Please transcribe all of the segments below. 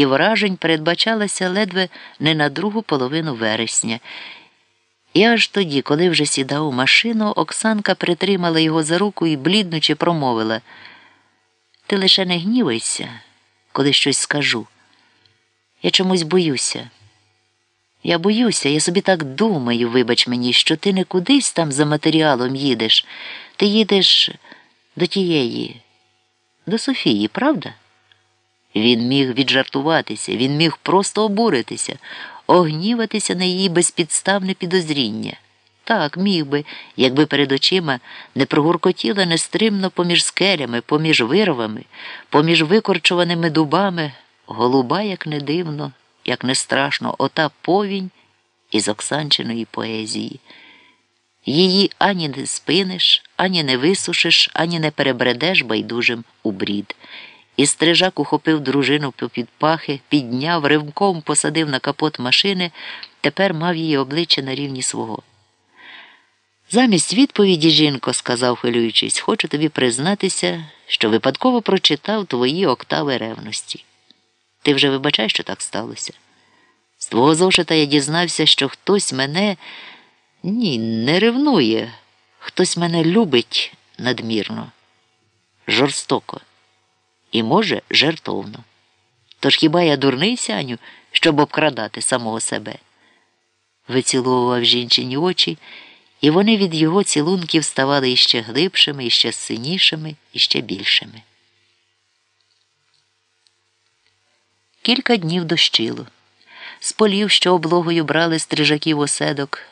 і вражень передбачалася ледве не на другу половину вересня. І аж тоді, коли вже сідав у машину, Оксанка притримала його за руку і бліднуче промовила Ти лише не гнівайся, коли щось скажу. Я чомусь боюся. Я боюся, я собі так думаю, вибач мені, що ти не кудись там за матеріалом їдеш. Ти їдеш до тієї, до Софії, правда? Він міг віджартуватися, він міг просто обуритися, огніватися на її безпідставне підозріння. Так, міг би, якби перед очима не прогуркотіла нестримно поміж скелями, поміж вирвами, поміж викорчуваними дубами, голуба, як не дивно, як не страшно, ота повінь із Оксанчиної поезії. Її ані не спиниш, ані не висушиш, ані не перебредеш байдужим у брід. І стрижак ухопив дружину попід пахи, підняв, ривком посадив на капот машини, тепер мав її обличчя на рівні свого. Замість відповіді, жінко, сказав, хвилюючись, хочу тобі признатися, що випадково прочитав твої октави ревності. Ти вже вибачай, що так сталося. З твого зошита я дізнався, що хтось мене ні, не ревнує, хтось мене любить надмірно, жорстоко і, може, жертовно. Тож хіба я дурний сяню, щоб обкрадати самого себе? Вицілував жінчині очі, і вони від його цілунків ставали іще глибшими, іще синішими, іще більшими. Кілька днів дощило. З полів, що облогою брали стрижаків оседок,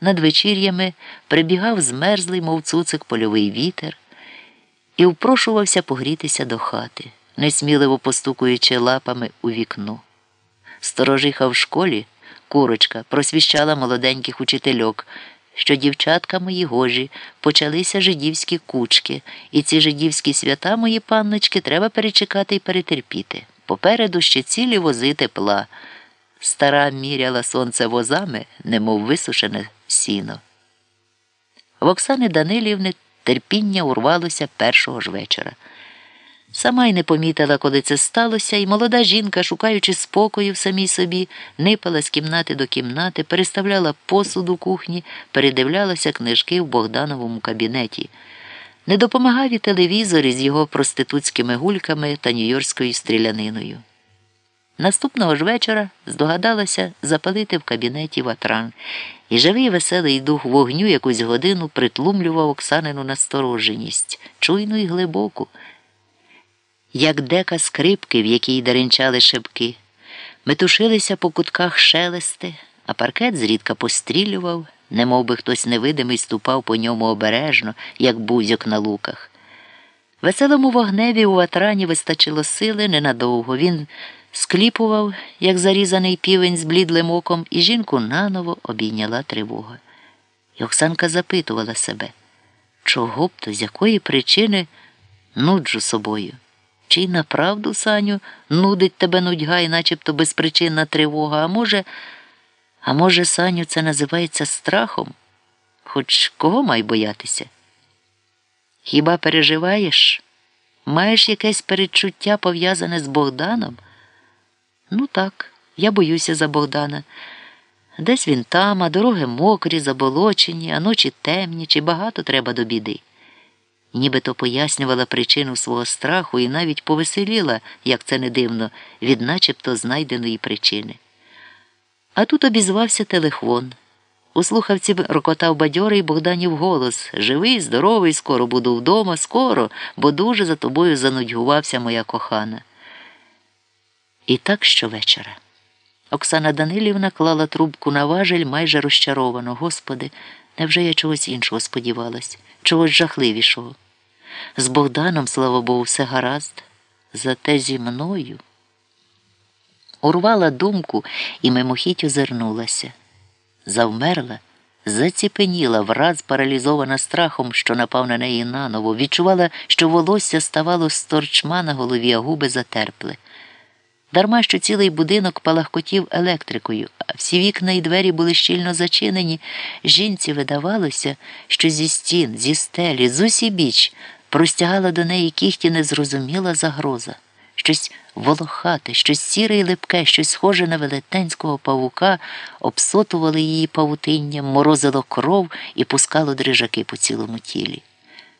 над вечір'ями прибігав змерзлий, мов цуцик польовий вітер, і впрошувався погрітися до хати, несміливо постукуючи лапами у вікно. Сторожиха в школі, курочка, просвіщала молоденьких учительок, що дівчатка мої гожі почалися жидівські кучки, і ці жидівські свята, мої панночки, треба перечекати і перетерпіти. Попереду ще цілі вози тепла. Стара міряла сонце возами, немов висушене сіно. В Оксани Данилівни терпіння урвалося першого ж вечора. Сама й не помітила, коли це сталося, і молода жінка, шукаючи спокою в самій собі, нипала з кімнати до кімнати, переставляла посуд у кухні, передивлялася книжки в Богдановому кабінеті. Не допомагав і телевізор із його проститутськими гульками та нью-йоркською стріляниною. Наступного ж вечора здогадалася запалити в кабінеті ватран, і живий веселий дух вогню якусь годину притлумлював Оксанину настороженість, чуйну і глибоку, як дека скрипки, в якій деренчали шибки. Метушилися по кутках шелести, а паркет зрідка пострілював, немов би хтось невидимий ступав по ньому обережно, як бузьок на луках. Веселому вогневі у ватрані вистачило сили ненадовго. Він скліпував, як зарізаний півень з блідлим оком, і жінку наново обійняла тривога. І Оксанка запитувала себе, чого б то, з якої причини нуджу собою? Чи й направду, Саню, нудить тебе нудьга і начебто безпричинна тривога, а може, а може, Саню, це називається страхом? Хоч кого май боятися? Хіба переживаєш? Маєш якесь передчуття пов'язане з Богданом? Ну так, я боюся за Богдана. Десь він там, а дороги мокрі, заболочені, а ночі темні, чи багато треба до біди. Нібито пояснювала причину свого страху і навіть повеселіла, як це не дивно, від начебто знайденої причини. А тут обізвався телефон. У слухавці рокотав бадьорий Богданів голос Живий, здоровий, скоро буду вдома, скоро, бо дуже за тобою занудьгувався моя кохана. І так щовечора. Оксана Данилівна клала трубку на важель майже розчаровано. Господи, невже я чогось іншого сподівалась, чогось жахливішого? З Богданом, слава Богу, все гаразд, зате зі мною. Урвала думку і мимохідь озирнулася. Завмерла, заціпеніла, враз паралізована страхом, що напав на неї наново, відчувала, що волосся ставало з торчма на голові, а губи затерпли. Дарма що цілий будинок палахкотів електрикою, а всі вікна і двері були щільно зачинені, жінці видавалося, що зі стін, зі стелі, з усібіч простягала до неї кіхті незрозуміла загроза. Щось волохате, щось сіре і липке, щось схоже на велетенського павука, обсотували її павутинням, морозило кров і пускало дрижаки по цілому тілі.